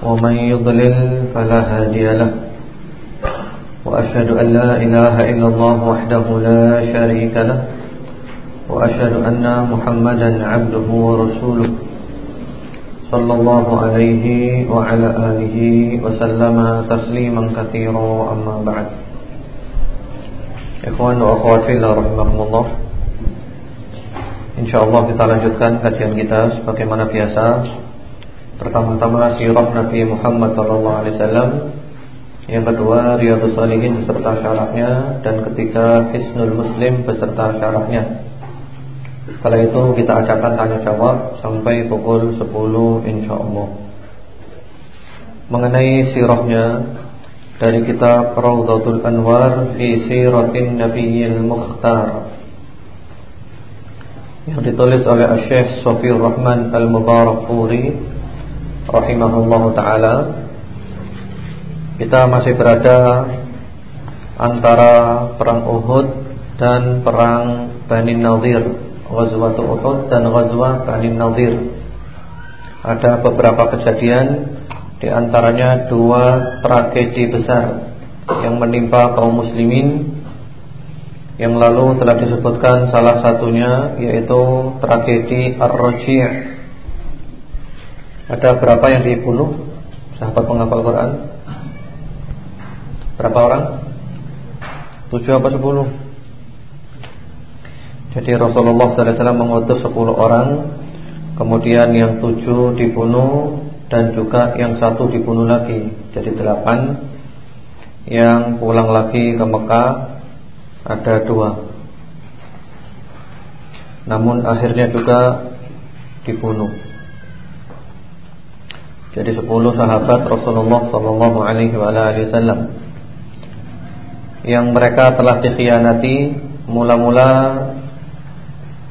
ومن يضلل فلا هادي له. وأشهد أن لا إله إلا الله وحده لا شريك له. وأشهد أن محمدا عبده ورسوله صلى الله عليه وعلى آله وسلم تسليما كثيرا. أما بعد وأخوات في الله رحمكم الله. InsyaAllah kita lanjutkan kajian kita sebagaimana biasa. Pertama-tama sirah Nabi Muhammad SAW Yang kedua Riyadus Salihin beserta syarahnya Dan ketiga Hisnul Muslim beserta syarahnya Setelah itu kita adakan tanya jawab Sampai pukul 10 insyaAllah. Mengenai sirahnya Dari kitab Rawdatul Anwar Fi Siratin Nabiyyil Mukhtar. Yang ditulis oleh Syekh Sofir Rahman Al-Mubarak Furi rahimahullah taala. Kita masih berada antara perang Uhud dan perang Bani Nadir, Ghazwat Uhud dan Ghazwah Bani Nadir. Ada beberapa kejadian di antaranya dua tragedi besar yang menimpa kaum muslimin. Yang lalu telah disebutkan salah satunya yaitu tragedi Ar-Raji' Ada berapa yang dibunuh? Sahabat penghafal Quran? Berapa orang? Tujuh apa sepuluh? Jadi Rasulullah SAW mengutus sepuluh orang Kemudian yang tujuh dibunuh Dan juga yang satu dibunuh lagi. Jadi delapan. Yang pulang lagi ke Mekah Ada dua. Namun akhirnya juga Dibunuh jadi sepuluh sahabat Rasulullah Sallallahu Alaihi Wasallam yang mereka telah dikhianati mula-mula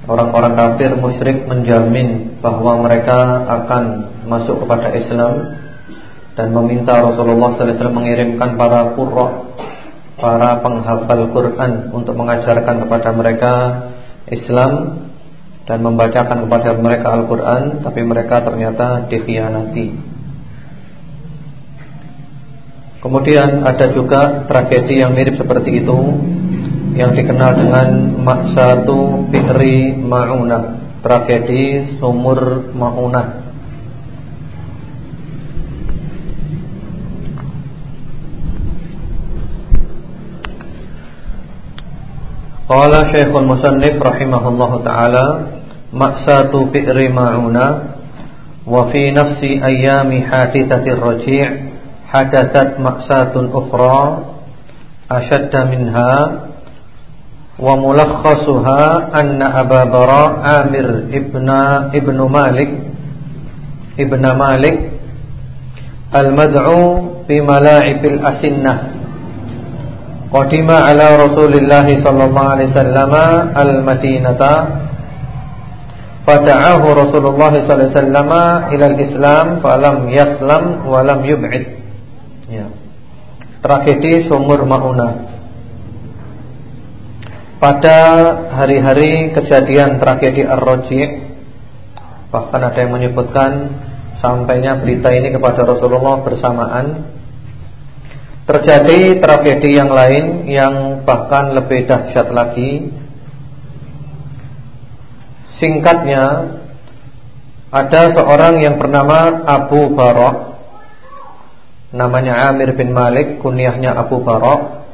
orang-orang kafir musyrik menjamin bahwa mereka akan masuk kepada Islam dan meminta Rasulullah SAW mengirimkan para qurra para penghafal Quran untuk mengajarkan kepada mereka Islam dan membacakan kepada mereka Al-Quran Tapi mereka ternyata dikhianati. Kemudian ada juga tragedi yang mirip seperti itu Yang dikenal dengan Maksatu Bi'ri Ma'unah Tragedi Sumur Ma'unah. Qala Syekhul Musannif rahimahullahu taala maksatu fi'ri ma'una wa fi nafsi ayami hadithatir raji' hadathat maksatun ukhra ashadda minha wa mulakhasuha anna Aba Bara Amir ibna ibnu Malik ibna Malik al-mad'u bi mala'ibil asinnah qadima ala Rasulillah sallallahu alaihi wasallam al-Madinata Fada'ahu Rasulullah sallallahu alaihi wasallam ila al-Islam falam yaslam wa lam yub'id. Ya. Tragedi sumur Mauna. Pada hari-hari kejadian tragedi Ar-Raji' bahkan ada yang menyebutkan sampainya berita ini kepada Rasulullah bersamaan terjadi tragedi yang lain yang bahkan lebih dahsyat lagi Singkatnya Ada seorang yang bernama Abu Barok. Namanya Amir bin Malik Kunyahnya Abu Barok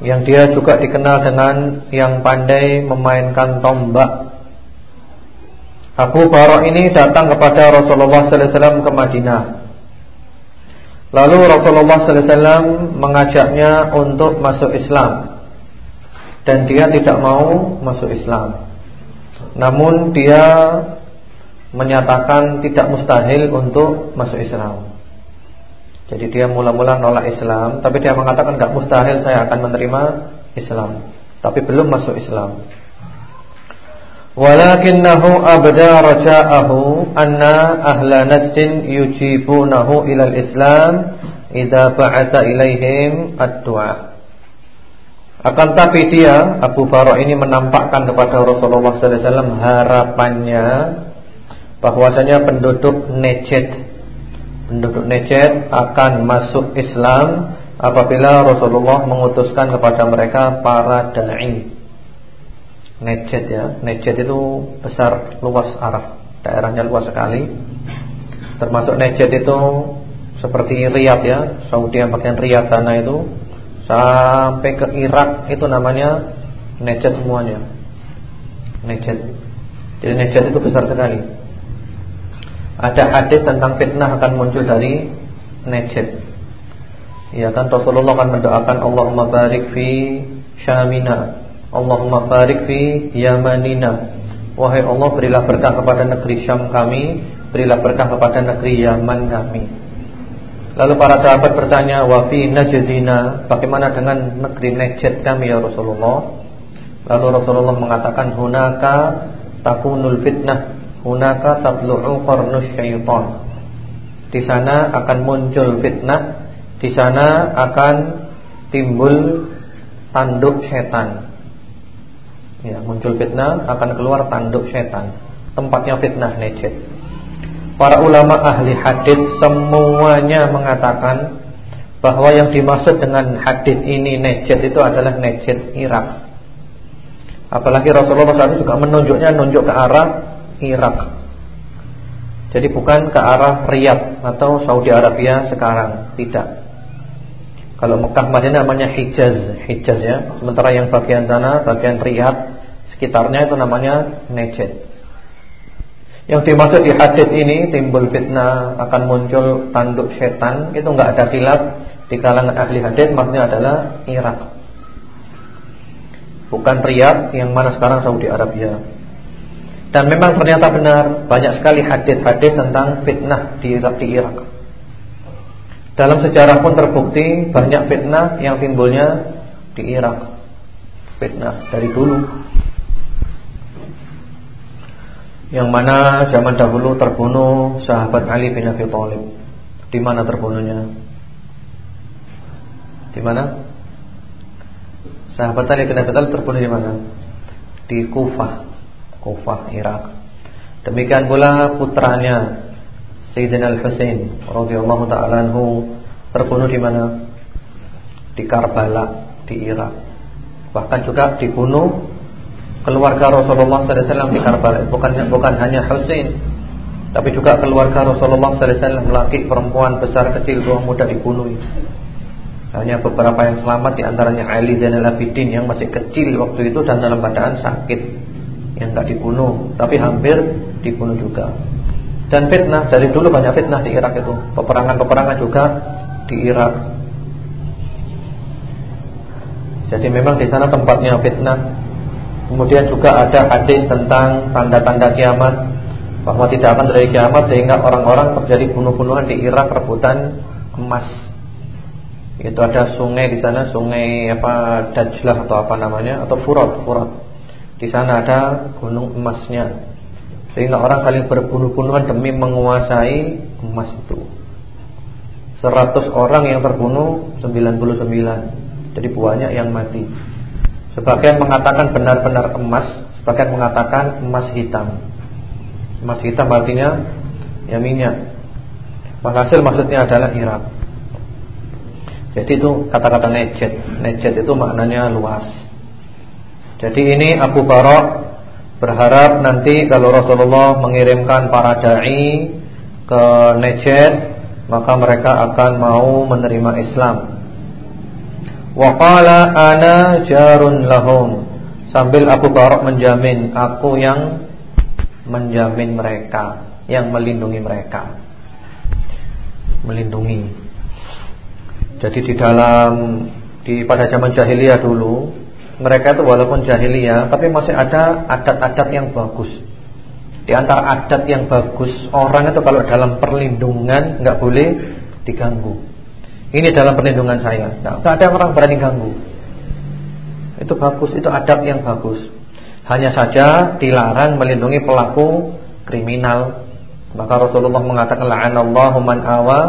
Yang dia juga dikenal dengan Yang pandai memainkan tombak. Abu Barok ini datang kepada Rasulullah SAW ke Madinah. Lalu Rasulullah SAW mengajaknya untuk masuk Islam. Dan dia tidak mau masuk Islam namun dia menyatakan tidak mustahil untuk masuk Islam Jadi dia mula-mula nolak Islam, tapi dia mengatakan nggak mustahil saya akan menerima Islam, tapi belum masuk Islam. Walakinnahu abda raja'ahu anna ahla najdin yujibunahu ilal Islam idza ba'atha ilaihim ad-du'a. Akan tapi dia Abu Farah ini menampakkan kepada Rasulullah wasallam harapannya bahwasanya penduduk Najd penduduk Najd akan masuk Islam apabila Rasulullah mengutuskan kepada mereka para dai. Najd ya, Najd itu besar luas Arab, daerahnya luas sekali. Termasuk Najd itu seperti Riyadh ya, Saudi yang bagian Riyadh sana itu sampai ke Irak itu namanya Najd semuanya. Najd. Jadi Najd itu besar sekali. Ada hadis tentang fitnah akan muncul dari Najd. Ya kan Rasulullah akan mendoakan Allahumma barik fi Syamina, Allahumma barik fi Yamanina. Wahai Allah berilah berkah kepada negeri Syam kami, berilah berkah kepada negeri Yaman kami. Lalu para sahabat bertanya, "Wa fi Najdina, bagaimana dengan negeri Najd kami ya Rasulullah?" Lalu Rasulullah mengatakan, "Hunaka takunul fitnah." Hunaka tablu'u qarnus syaitan. Di sana akan muncul fitnah, di sana akan timbul tanduk setan. Ya, muncul fitnah akan keluar tanduk setan. Tempatnya fitnah Najd. Para ulama ahli hadis semuanya mengatakan bahwa yang dimaksud dengan hadis ini Najd itu adalah Najd Irak. Apalagi Rasulullah SAW juga menunjuknya nunjuk ke arah Irak. Jadi bukan ke arah Riyadh atau Saudi Arabia sekarang, tidak. Kalau Mekah Madinah namanya Hijaz, Hijaz ya. Sementara yang bagian sana, bagian Riyadh sekitarnya itu namanya Najd. Yang dimaksud di hadis ini timbul fitnah akan muncul tanduk setan itu enggak ada khilaf di kalangan ahli hadis maksudnya adalah Irak. Bukan Riyadh yang mana sekarang Saudi Arabia. Dan memang ternyata benar banyak sekali hadis-hadis tentang fitnah di Irak, di Irak. Dalam sejarah pun terbukti banyak fitnah yang timbulnya di Irak. Fitnah dari dulu. Yang mana zaman dahulu terbunuh sahabat Ali bin Abi Thalib. Di mana terbunuhnya? Di mana? Sahabat Ali bin Abi Thalib terbunuh di mana? Di Kufah. Kufah, Irak. Demikian pula putranya Sayyidina Al-Husain radhiyallahu taala anhu terbunuh di mana? Di Karbala, di Irak. Bahkan juga dibunuh keluarga Rasulullah wasallam di Karbala. Bukan bukan hanya Husain, tapi juga keluarga Rasulullah wasallam laki perempuan besar kecil tua muda dibunuh. Hanya beberapa yang selamat di antaranya Ali Zainal Abidin yang masih kecil waktu itu dan dalam keadaan sakit yang tak dibunuh, tapi hampir dibunuh juga. Dan fitnah dari dulu banyak fitnah di Irak itu, peperangan-peperangan juga di Irak. Jadi memang di sana tempatnya fitnah. Kemudian juga ada hadis tentang tanda-tanda kiamat bahwa tidak akan terjadi kiamat sehingga orang-orang terjadi bunuh-bunuhan di Irak rebutan emas. Itu ada sungai di sana, sungai apa Dajlah atau apa namanya atau Furat, Furat. Di sana ada gunung emasnya. Sehingga orang saling berbunuh-bunuhan demi menguasai emas itu. 100 orang yang terbunuh 99. Jadi banyak yang mati. Sebagian mengatakan benar-benar emas, sebagian mengatakan emas hitam. Emas hitam artinya ya minyak. Penghasil maksudnya adalah Irak. Jadi itu kata-kata nejet. Nejet itu maknanya luas. Jadi ini Abu Barok berharap nanti kalau Rasulullah mengirimkan para dai ke Najd maka mereka akan mau menerima Islam. Wa qala ana jarun lahum sambil Abu Barok menjamin aku yang menjamin mereka, yang melindungi mereka. Melindungi. Jadi di dalam di pada zaman jahiliyah dulu mereka itu walaupun jahiliyah tapi masih ada adat-adat yang bagus. Di antara adat yang bagus, orang itu kalau dalam perlindungan nggak boleh diganggu. Ini dalam perlindungan saya. Nah, ada orang berani ganggu. Itu bagus, itu adab yang bagus. Hanya saja dilarang melindungi pelaku kriminal. Maka Rasulullah mengatakan la'anallahu man awa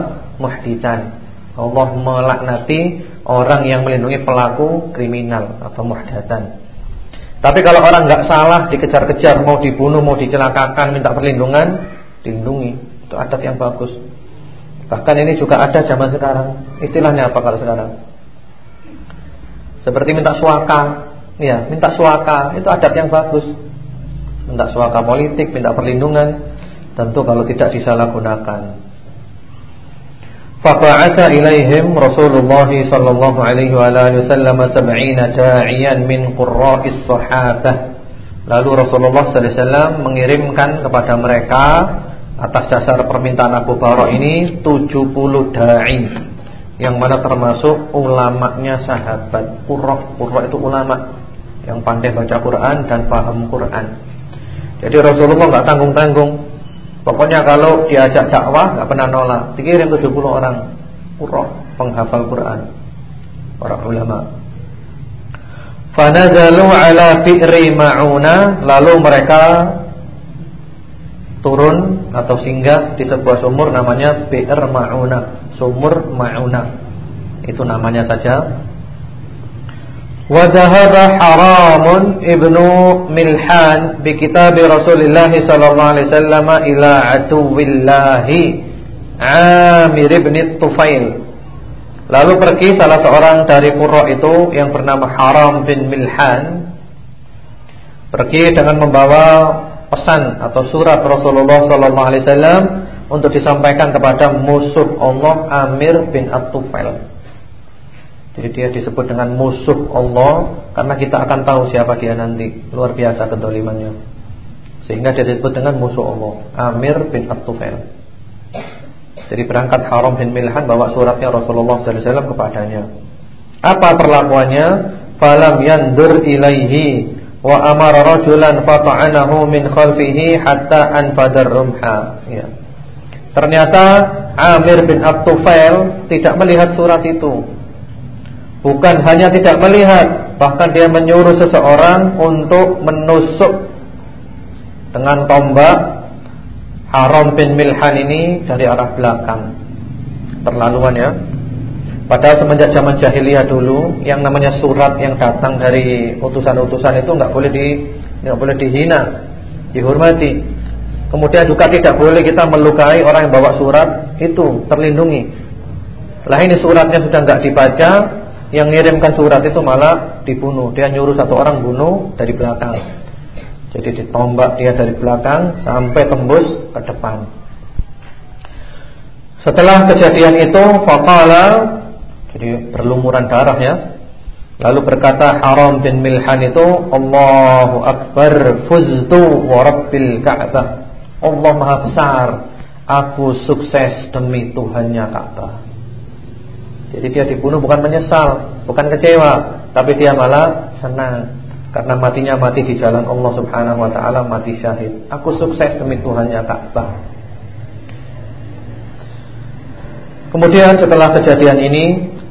muhditsan. Allah melaknati orang yang melindungi pelaku kriminal atau muhdatan. Tapi kalau orang nggak salah dikejar-kejar, mau dibunuh, mau dicelakakan, minta perlindungan, dilindungi. Itu adat yang bagus. Bahkan ini juga ada zaman sekarang. Istilahnya apa kalau sekarang? Seperti minta suaka. Ya, minta suaka itu adat yang bagus. Minta suaka politik, minta perlindungan. Tentu kalau tidak disalahgunakan. Faba'atha ilaihim Rasulullah sallallahu alaihi wasallam 70 da'iyan min qurra'is sahabah. Lalu Rasulullah sallallahu alaihi wasallam mengirimkan kepada mereka atas dasar permintaan Abu Bakar ini 70 dai yang mana termasuk ulamanya sahabat. Qurra, qurra itu ulama yang pandai baca Quran dan paham Quran. Jadi Rasulullah enggak tanggung-tanggung Pokoknya kalau diajak dakwah nggak pernah nolak. Dikirim 70 orang qurra penghafal Quran. Para ulama. Fanazalu ala fi'ri ma'una lalu mereka turun atau singgah di sebuah sumur namanya bi'r mauna, sumur mauna. Itu namanya saja. Wa dhahara haramun ibnu Milhan bi kitab Rasulillah sallallahu alaihi wasallam ila atuwillahi Amir ibn Tufail. Lalu pergi salah seorang dari qurra itu yang bernama Haram bin Milhan pergi dengan membawa pesan atau surat Rasulullah sallallahu alaihi wasallam untuk disampaikan kepada musuh Allah Amir bin At-Tufail. Jadi dia disebut dengan musuh Allah Karena kita akan tahu siapa dia nanti. Luar biasa kedolimannya. Sehingga dia disebut dengan musuh Allah Amir bin At-Tufail. Jadi berangkat Haram bin Milhan Bawa suratnya Rasulullah SAW kepadanya. Apa perlakuannya? Falam yandur ilaihi Wa amara rajulan fata'anahu min khalfihi Hatta anfadar rumha. Ya. Ternyata Amir bin At-Tufail Tidak melihat surat itu. Bukan hanya tidak melihat Bahkan dia menyuruh seseorang Untuk menusuk Dengan tombak Haram bin Milhan ini Dari arah belakang. Terlaluan ya Padahal semenjak zaman jahiliyah dulu Yang namanya surat yang datang dari Utusan-utusan itu nggak boleh di nggak boleh dihina Dihormati Kemudian juga tidak boleh kita melukai orang yang bawa surat Itu terlindungi Lah ini suratnya sudah nggak dibaca yang ngirimkan surat itu malah dibunuh. Dia nyuruh satu orang bunuh dari belakang. Jadi ditombak dia dari belakang sampai tembus ke depan. Setelah kejadian itu faqala jadi berlumuran darah ya. Lalu berkata Haram bin Milhan itu Allahu Akbar fuztu wa rabbil Ka'bah. Allah Maha besar. Aku sukses demi Tuhannya Ka'bah. Jadi dia dibunuh bukan menyesal, bukan kecewa, tapi dia malah senang karena matinya mati di jalan Allah Subhanahu wa taala, mati syahid. Aku sukses demi Tuhannya Ka'bah. Kemudian setelah kejadian ini,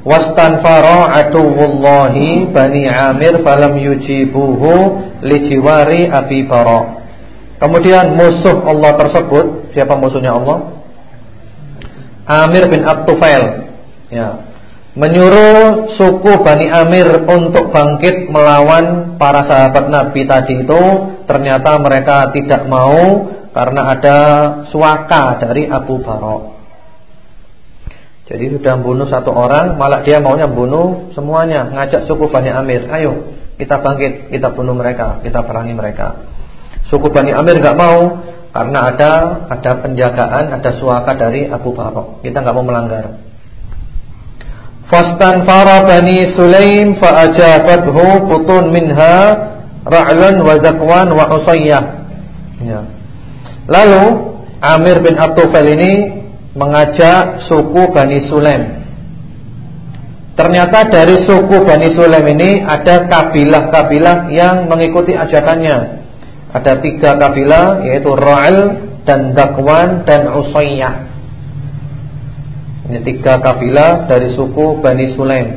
aduwullahi Bani Amir falam yujibuhu lijiwari Abi. Kemudian musuh Allah tersebut, siapa musuhnya Allah? Amir bin Abtufail. Ya, menyuruh suku Bani Amir untuk bangkit melawan para sahabat Nabi tadi itu ternyata mereka tidak mau karena ada suaka dari Abu Barok. Jadi sudah membunuh satu orang, malah dia maunya bunuh semuanya, ngajak suku Bani Amir, ayo kita bangkit, kita bunuh mereka, kita perangi mereka. Suku Bani Amir nggak mau karena ada ada penjagaan, ada suaka dari Abu Barok. Kita nggak mau melanggar. Fastanfara Bani Sulaim fa'ajabathu putun minha Ra'lan wa Zakwan wa Usayyah ya. Lalu Amir bin Abtufel ini mengajak suku Bani Sulaim. Ternyata dari suku Bani Sulaim ini ada kabilah-kabilah yang mengikuti ajakannya. Ada tiga kabilah yaitu Ra'al dan Zakwan dan Usayyah. Ini tiga kabilah dari suku Bani Sulaim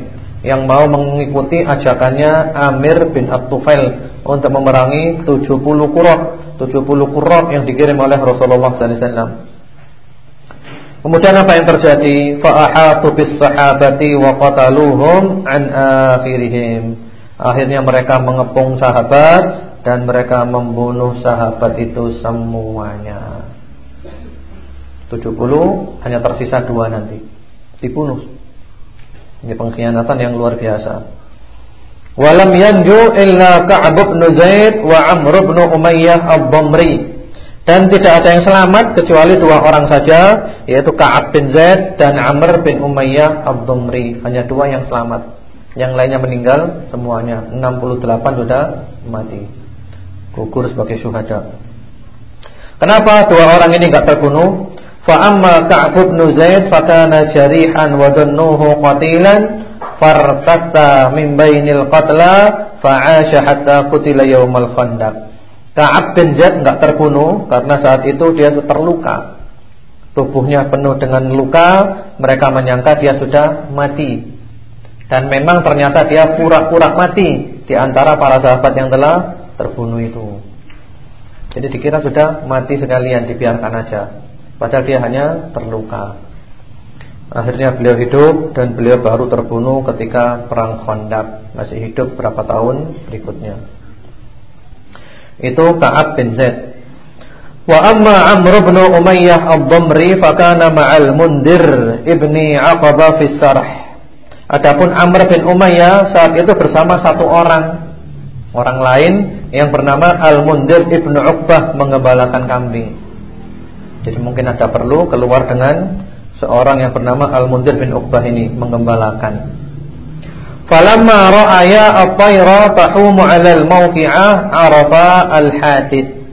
yang mau mengikuti ajakannya Amir bin At-Tufail untuk memerangi 70 kurok, 70 kurok yang dikirim oleh Rasulullah SAW. Kemudian apa yang terjadi? Fa'ahatu bis sahabati wa qataluhum an akhirihim. Akhirnya mereka mengepung sahabat dan mereka membunuh sahabat itu semuanya. 70 hanya tersisa dua nanti dibunuh. Ini pengkhianatan yang luar biasa. Walam yanju illa Ka'ab bin Zaid wa Amr bin Umayyah ad-Damri. Dan tidak ada yang selamat kecuali dua orang saja yaitu Ka'ab bin Zaid dan Amr bin Umayyah ad-Damri. Hanya dua yang selamat. Yang lainnya meninggal semuanya. 68 sudah mati. Gugur sebagai syuhada. Kenapa dua orang ini enggak terbunuh? Fa amma Ka'b bin Zaid fa kana jarihan wa dunnuhu qatilan fartatta min bainil qatla fa'asha hatta qutila yaumal khandaq. Ka'ab bin Zaid enggak terbunuh karena saat itu dia terluka. Tubuhnya penuh dengan luka, mereka menyangka dia sudah mati. Dan memang ternyata dia pura-pura mati di antara para sahabat yang telah terbunuh itu. Jadi dikira sudah mati sekalian, dibiarkan aja. Padahal dia hanya terluka Akhirnya beliau hidup Dan beliau baru terbunuh ketika Perang Khandaq Masih hidup berapa tahun berikutnya Itu Ka'ab bin Zaid. Wa amma Amr bin Umayyah Ad-Damri Fakana ma'al mundir Ibni Aqabah fis sarh. Adapun Amr bin Umayyah Saat itu bersama satu orang. Orang lain yang bernama Al-Mundir Ibnu Uqbah Mengembalakan kambing. Jadi mungkin ada perlu keluar dengan seorang yang bernama Al-Mundir bin Uqbah ini mengembalakan. Falamma ra'aya at-tayra tahumu 'ala al-mawqi'ah 'arafa al-hadid.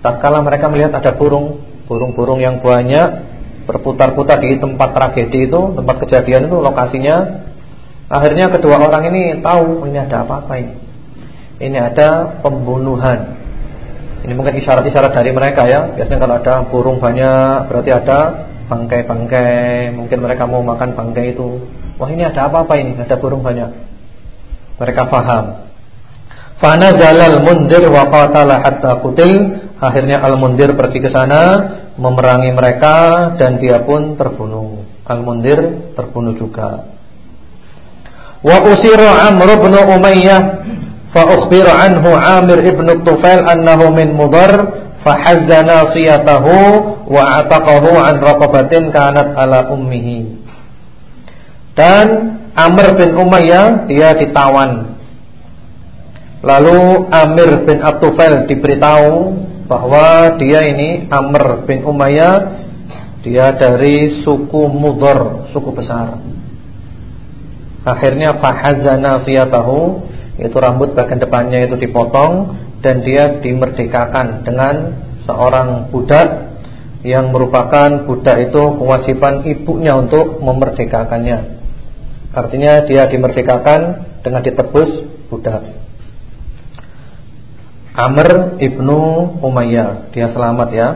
Tatkala mereka melihat ada burung, burung-burung yang banyak berputar-putar di tempat tragedi itu, tempat kejadian itu lokasinya. Akhirnya kedua orang ini tahu ini ada apa-apa ini. Ini ada pembunuhan ini mungkin isyarat-isyarat dari mereka ya. Biasanya kalau ada burung banyak berarti ada bangkai-bangkai. Mungkin mereka mau makan bangkai itu. Wah ini ada apa-apa ini? Ada burung banyak. Mereka faham. Fana jalal mundir wa qatala hatta kutil. Akhirnya Al-Mundir pergi ke sana memerangi mereka dan dia pun terbunuh. Al-Mundir terbunuh juga. Wa usira Amr bin Umayyah fa ukhbira anhu Amir ibn Tufail annahu min Mudar fa hazza nasiyatahu wa ataqahu an raqabatin kanat ala ummihi dan Amr bin Umayyah dia ditawan lalu Amir bin At-Tufail diberitahu bahwa dia ini Amr bin Umayyah dia dari suku Mudar, suku besar. Akhirnya fahazana siyatahu itu rambut bagian depannya itu dipotong dan dia dimerdekakan dengan seorang budak yang merupakan budak itu kewajiban ibunya untuk memerdekakannya. Artinya dia dimerdekakan dengan ditebus budak. Amr ibnu Umayyah, dia selamat ya.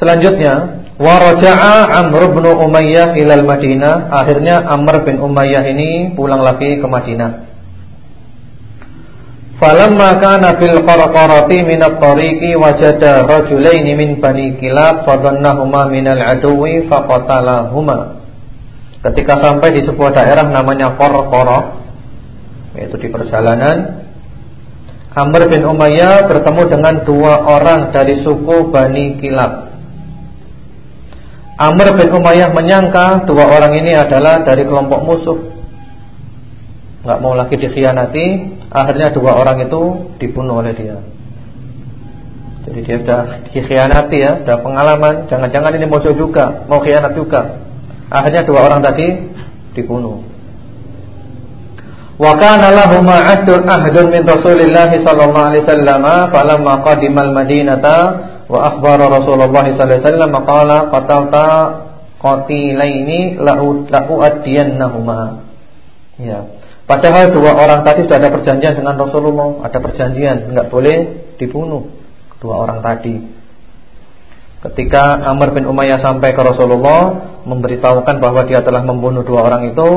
Selanjutnya Waraja'a Amr bin Umayyah ilal Madinah. Akhirnya Amr bin Umayyah ini pulang lagi ke Madinah. Falamma kana fil qarqarati min at-tariqi wajada rajulain min bani kilab fadannahuma min al-aduwi faqatalahuma. Ketika sampai di sebuah daerah namanya Qarqara yaitu di perjalanan Amr bin Umayyah bertemu dengan dua orang dari suku Bani Kilab Amr bin Umayyah menyangka dua orang ini adalah dari kelompok musuh. Enggak mau lagi dikhianati, akhirnya dua orang itu dibunuh oleh dia. Jadi dia sudah dikhianati ya, sudah pengalaman, jangan-jangan ini musuh juga, mau khianat juga. Akhirnya dua orang tadi dibunuh. Wa kana lahum ahdun ahdun min Rasulillah sallallahu alaihi wasallam falamma qadimal Madinata wa akhbara Rasulullah sallallahu alaihi wasallam qala qatalta qatilaini lahu adiyannahuma. Ya. Padahal dua orang tadi sudah ada perjanjian dengan Rasulullah, ada perjanjian enggak boleh dibunuh dua orang tadi. Ketika Amr bin Umayyah sampai ke Rasulullah memberitahukan bahwa dia telah membunuh dua orang itu,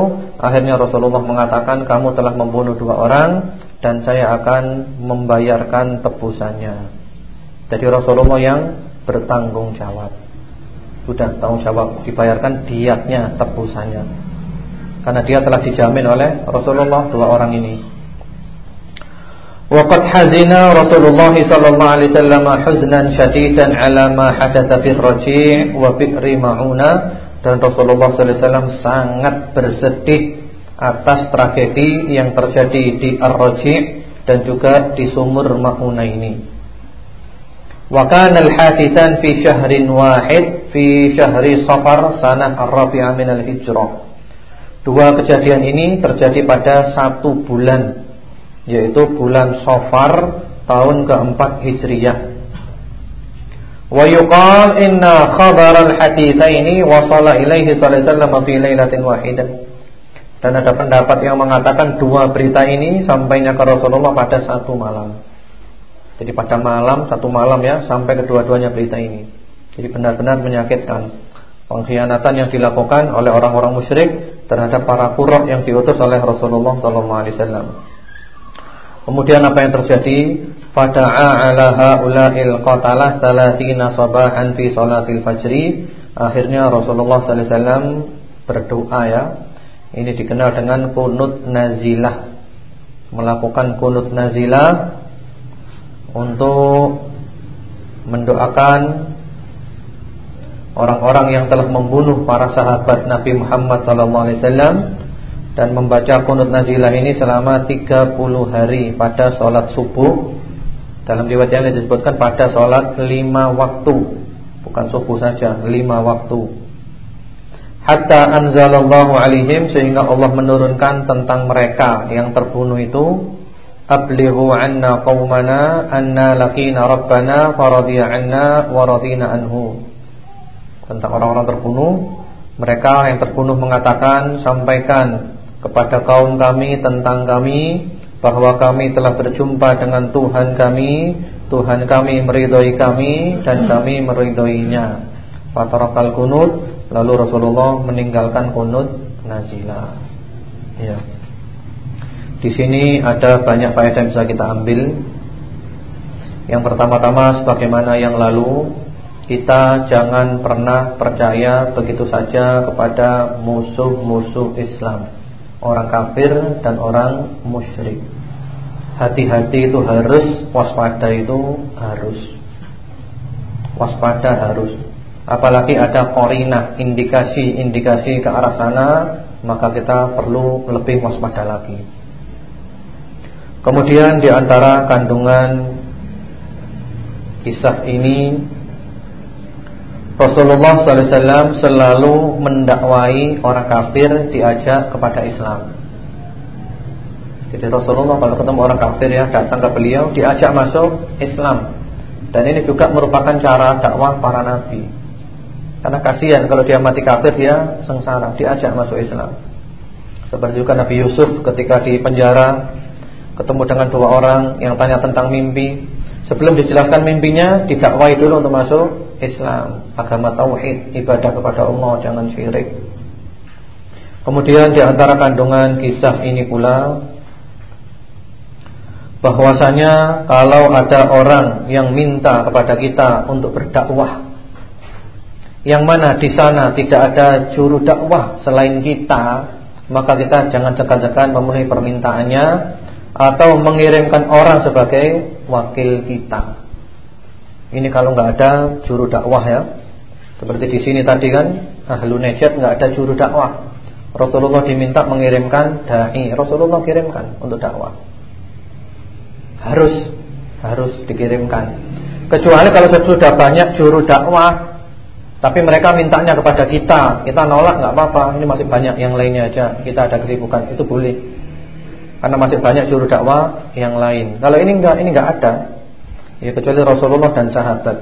akhirnya Rasulullah mengatakan kamu telah membunuh dua orang dan saya akan membayarkan tebusannya. Jadi Rasulullah yang bertanggung jawab. Sudah tanggung jawab dibayarkan diatnya, tebusannya. Karena dia telah dijamin oleh Rasulullah dua orang ini. وقد حزن رسول الله صلى الله عليه وسلم حزنا شديدا على ما حدث في الرجيع وبئر معونة dan Rasulullah sallallahu alaihi wasallam sangat bersedih atas tragedi yang terjadi di Ar-Raji' dan juga di sumur Mauna ini. Wa kana al-hadithan fi syahrin wahid fi syahri Safar sanah ar-rabi'ah min al-hijrah. Dua kejadian ini terjadi pada satu bulan yaitu bulan Safar tahun keempat Hijriyah. Wa yuqal inna khabar al-haditsaini wasala ilaihi sallallahu alaihi wasallam fi wahidah. Dan ada pendapat yang mengatakan dua berita ini sampainya ke Rasulullah pada satu malam. Jadi pada malam satu malam ya sampai kedua-duanya berita ini. Jadi benar-benar menyakitkan pengkhianatan yang dilakukan oleh orang-orang musyrik terhadap para qurra yang diutus oleh Rasulullah sallallahu alaihi wasallam. Kemudian apa yang terjadi? Fada'a ala haula'il qatalah talatina sabahan fi salatil fajri. Akhirnya Rasulullah sallallahu alaihi wasallam berdoa ya. Ini dikenal dengan kunut nazilah. Melakukan kunut nazilah untuk mendoakan orang-orang yang telah membunuh para sahabat Nabi Muhammad sallallahu alaihi wasallam dan membaca kunut nazilah ini selama 30 hari pada sholat subuh. Dalam riwayat yang disebutkan pada sholat 5 waktu. Bukan subuh saja 5 waktu. Hatta anzalallahu alaihim sehingga Allah menurunkan tentang mereka yang terbunuh itu. Ablighu anna qaumana anna laqina rabbana faradiya anna wa radina anhu. Tentang orang-orang terbunuh mereka yang terbunuh mengatakan sampaikan kepada kaum kami tentang kami bahwa kami telah berjumpa dengan Tuhan kami, Tuhan kami meridhoi kami dan kami meridhoinya. Fatarakal kunut, lalu Rasulullah meninggalkan kunut nazilah. Ya. Di sini ada banyak faedah yang bisa kita ambil. Yang pertama-tama sebagaimana yang lalu kita jangan pernah percaya begitu saja kepada musuh-musuh Islam orang kafir dan orang musyrik. Hati-hati itu harus, waspada itu harus. Waspada harus. Apalagi ada korina, indikasi-indikasi ke arah sana, maka kita perlu lebih waspada lagi. Kemudian di antara kandungan kisah ini Rasulullah SAW selalu mendakwai orang kafir diajak kepada Islam. Jadi Rasulullah kalau ketemu orang kafir ya datang ke beliau diajak masuk Islam. Dan ini juga merupakan cara dakwah para nabi. Karena kasihan kalau dia mati kafir dia sengsara, diajak masuk Islam. Seperti juga Nabi Yusuf ketika di penjara ketemu dengan dua orang yang tanya tentang mimpi. Sebelum dijelaskan mimpinya, didakwai dulu untuk masuk Islam, agama tauhid, ibadah kepada Allah, jangan syirik. Kemudian di antara kandungan kisah ini pula bahwasanya kalau ada orang yang minta kepada kita untuk berdakwah yang mana di sana tidak ada juru dakwah selain kita, maka kita jangan cekan-cekan memenuhi permintaannya atau mengirimkan orang sebagai wakil kita. Ini kalau nggak ada juru dakwah ya. Seperti di sini tadi kan ahlu najat nggak ada juru dakwah. Rasulullah diminta mengirimkan dai. Rasulullah kirimkan untuk dakwah. Harus harus dikirimkan. Kecuali kalau sudah banyak juru dakwah tapi mereka mintanya kepada kita, kita nolak nggak apa-apa. Ini masih banyak yang lainnya aja. Kita ada kesibukan, itu boleh. Karena masih banyak juru dakwah yang lain. Kalau ini enggak, ini enggak ada. Ya kecuali Rasulullah dan sahabat.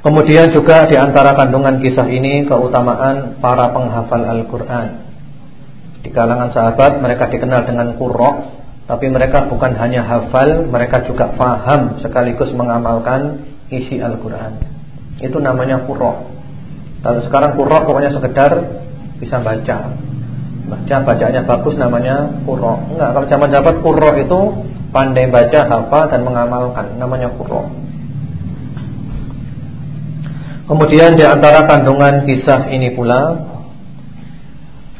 Kemudian juga di antara kandungan kisah ini keutamaan para penghafal Al-Qur'an. Di kalangan sahabat mereka dikenal dengan qurra, tapi mereka bukan hanya hafal, mereka juga faham sekaligus mengamalkan isi Al-Quran Itu namanya kurok Kalau sekarang kurok pokoknya sekedar Bisa baca Baca bacaannya bagus namanya kurok Enggak, kalau zaman dapat kurok itu Pandai baca, hafal dan mengamalkan Namanya kurok Kemudian di antara kandungan kisah ini pula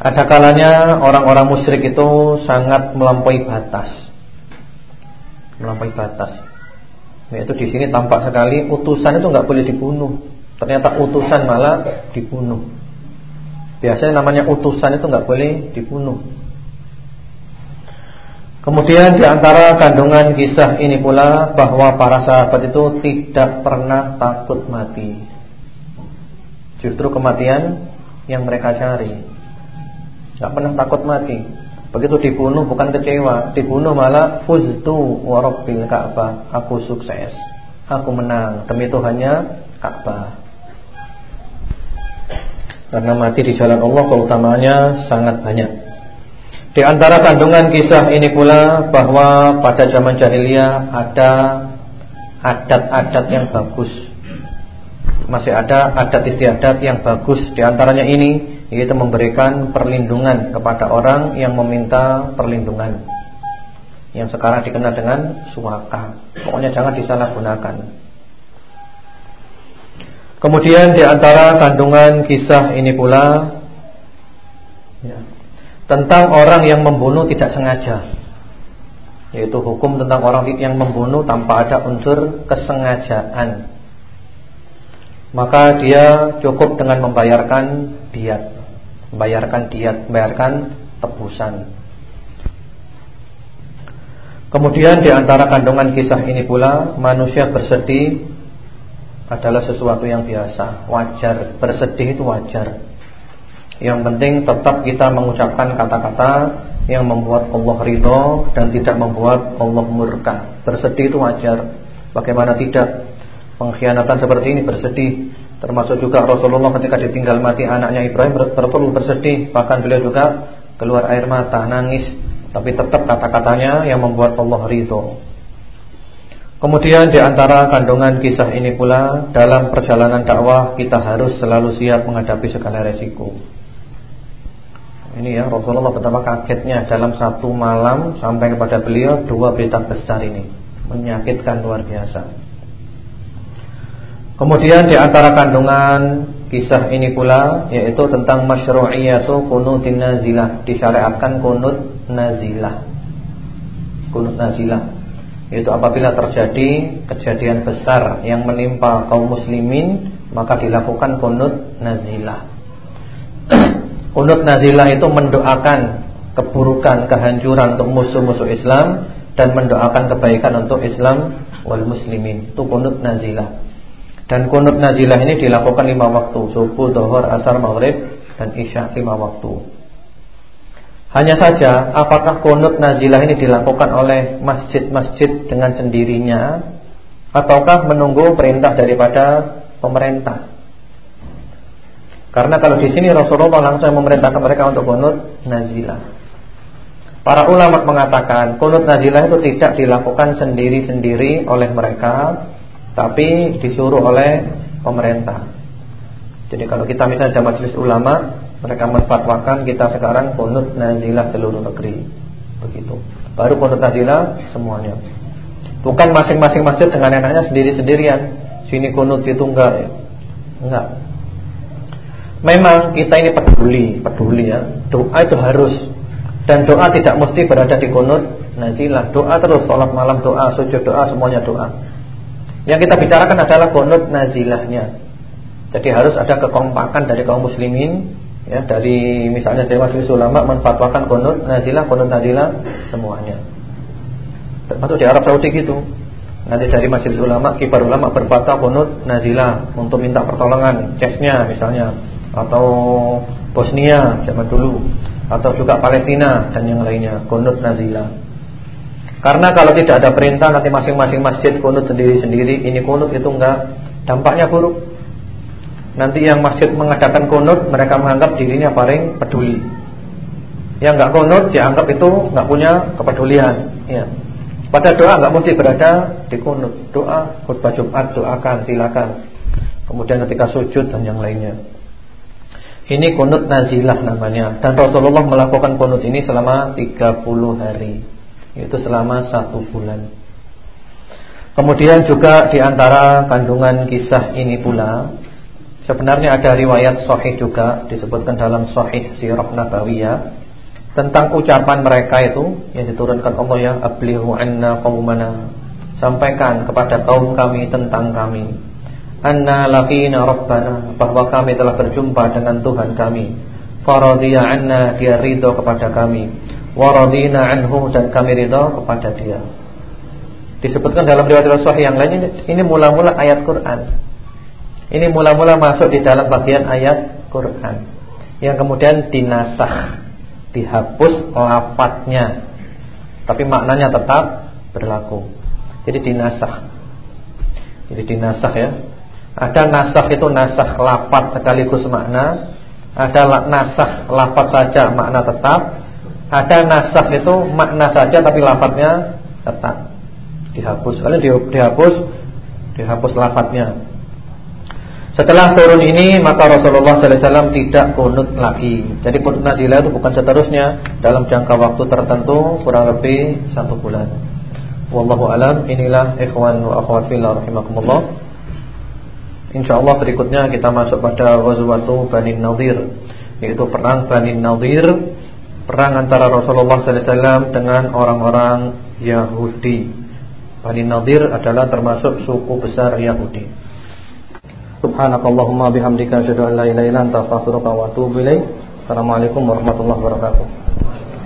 ada kalanya orang-orang musyrik itu sangat melampaui batas. Melampaui batas. Yaitu di sini tampak sekali utusan itu nggak boleh dibunuh. Ternyata utusan malah dibunuh. Biasanya namanya utusan itu nggak boleh dibunuh. Kemudian di antara kandungan kisah ini pula bahwa para sahabat itu tidak pernah takut mati. Justru kematian yang mereka cari. Gak pernah takut mati. Begitu dibunuh bukan kecewa, dibunuh malah fuztu wa rabbil Ka'bah. Aku sukses. Aku menang demi Tuhannya Ka'bah. Karena mati di jalan Allah keutamaannya sangat banyak. Di antara kandungan kisah ini pula bahwa pada zaman jahiliyah ada adat-adat yang bagus. Masih ada adat istiadat yang bagus. Di antaranya ini yaitu memberikan perlindungan kepada orang yang meminta perlindungan. Yang sekarang dikenal dengan suaka. Pokoknya jangan disalahgunakan. Kemudian di antara kandungan kisah ini pula ya, tentang orang yang membunuh tidak sengaja yaitu hukum tentang orang yang membunuh tanpa ada unsur kesengajaan maka dia cukup dengan membayarkan diat membayarkan diat, membayarkan tebusan. Kemudian di antara kandungan kisah ini pula manusia bersedih adalah sesuatu yang biasa, wajar. Bersedih itu wajar. Yang penting tetap kita mengucapkan kata-kata yang membuat Allah ridho dan tidak membuat Allah murka. Bersedih itu wajar. Bagaimana tidak? Pengkhianatan seperti ini bersedih Termasuk juga Rasulullah ketika ditinggal mati anaknya Ibrahim betul bersedih, bahkan beliau juga keluar air mata, nangis, tapi tetap kata-katanya yang membuat Allah ridho. Kemudian di antara kandungan kisah ini pula dalam perjalanan dakwah kita harus selalu siap menghadapi segala resiko. Ini ya Rasulullah betapa kagetnya dalam satu malam sampai kepada beliau dua berita besar ini menyakitkan luar biasa. Kemudian di antara kandungan kisah ini pula yaitu tentang masyru'iyatu kunutin nazilah, disyariatkan kunut nazilah. Kunut nazilah yaitu apabila terjadi kejadian besar yang menimpa kaum muslimin maka dilakukan kunut nazilah. Kunut nazilah itu mendoakan keburukan, kehancuran untuk musuh-musuh Islam dan mendoakan kebaikan untuk Islam wal muslimin. Itu kunut nazilah. Dan kunut nazilah ini dilakukan lima waktu Subuh, dohor, asar, maghrib Dan isya lima waktu Hanya saja Apakah kunut nazilah ini dilakukan oleh Masjid-masjid dengan sendirinya Ataukah menunggu perintah daripada Pemerintah Karena kalau di sini Rasulullah langsung memerintahkan mereka untuk kunut nazilah Para ulama mengatakan kunut nazilah itu tidak dilakukan sendiri-sendiri oleh mereka tapi disuruh oleh pemerintah. Jadi kalau kita misalnya ada majelis ulama, mereka menfatwakan kita sekarang kunut nazilah seluruh negeri. Begitu. Baru kunut nazilah semuanya. Bukan masing-masing masjid dengan enaknya sendiri-sendirian. Sini kunut itu enggak. Enggak. Memang kita ini peduli, peduli ya. Doa itu harus dan doa tidak mesti berada di kunut nazilah. Doa terus salat malam doa, sujud doa, semuanya doa. Yang kita bicarakan adalah kunut nazilahnya. Jadi harus ada kekompakan dari kaum muslimin ya dari misalnya dari majelis ulama menfatwakan kunut nazilah, kunut nazilah semuanya. Termasuk di Arab Saudi gitu. Nanti dari majelis ulama, kibar ulama berfatwa kunut nazilah untuk minta pertolongan, Chechnya misalnya atau Bosnia zaman dulu atau juga Palestina dan yang lainnya kunut nazilah. Karena kalau tidak ada perintah nanti masing-masing masjid kunut sendiri-sendiri, ini kunut itu enggak dampaknya buruk. Nanti yang masjid mengadakan kunut mereka menganggap dirinya paling peduli. Yang enggak kunut dianggap itu enggak punya kepedulian, ya. Pada doa nggak mesti berada di kunut. Doa khutbah Jumat doakan silakan. Kemudian ketika sujud dan yang lainnya. Ini kunut nazilah namanya. Dan Rasulullah melakukan kunut ini selama 30 hari. Yaitu selama satu bulan. Kemudian juga di antara kandungan kisah ini pula Sebenarnya ada riwayat sahih juga Disebutkan dalam sahih sirah nabawiyah Tentang ucapan mereka itu Yang diturunkan Allah ya Ablihu anna qawmana Sampaikan kepada kaum kami tentang kami anna laqina rabbana bahwa kami telah berjumpa dengan Tuhan kami. Faradiya anna dia ridho kepada kami. Waradina anhu dan kami ridho kepada dia. Disebutkan dalam riwayat sahih yang lain ini mula-mula ayat Quran. Ini mula-mula masuk di dalam bagian ayat Quran. Yang kemudian dinasah dihapus lafadznya tapi maknanya tetap berlaku. Jadi dinasah. Jadi dinasah ya ada nasah itu nasah lapat sekaligus makna Ada nasah lapat saja makna tetap Ada nasah itu makna saja tapi lapatnya tetap Dihapus Kalau dihapus Dihapus lapatnya setelah turun ini maka Rasulullah SAW tidak kunut lagi. Jadi kunut nazilah itu bukan seterusnya dalam jangka waktu tertentu kurang lebih satu bulan. Wallahu alam. Inilah ikhwan wa akhwat fillah rahimakumullah. InsyaAllah berikutnya kita masuk pada Ghazwatu Bani Nadir Yaitu perang Bani Nadir Perang antara Rasulullah SAW dengan orang-orang Yahudi Bani Nadir adalah termasuk suku besar Yahudi Subhanakallahumma bihamdika asyhadu an la ilaha wa. Assalamualaikum warahmatullahi wabarakatuh.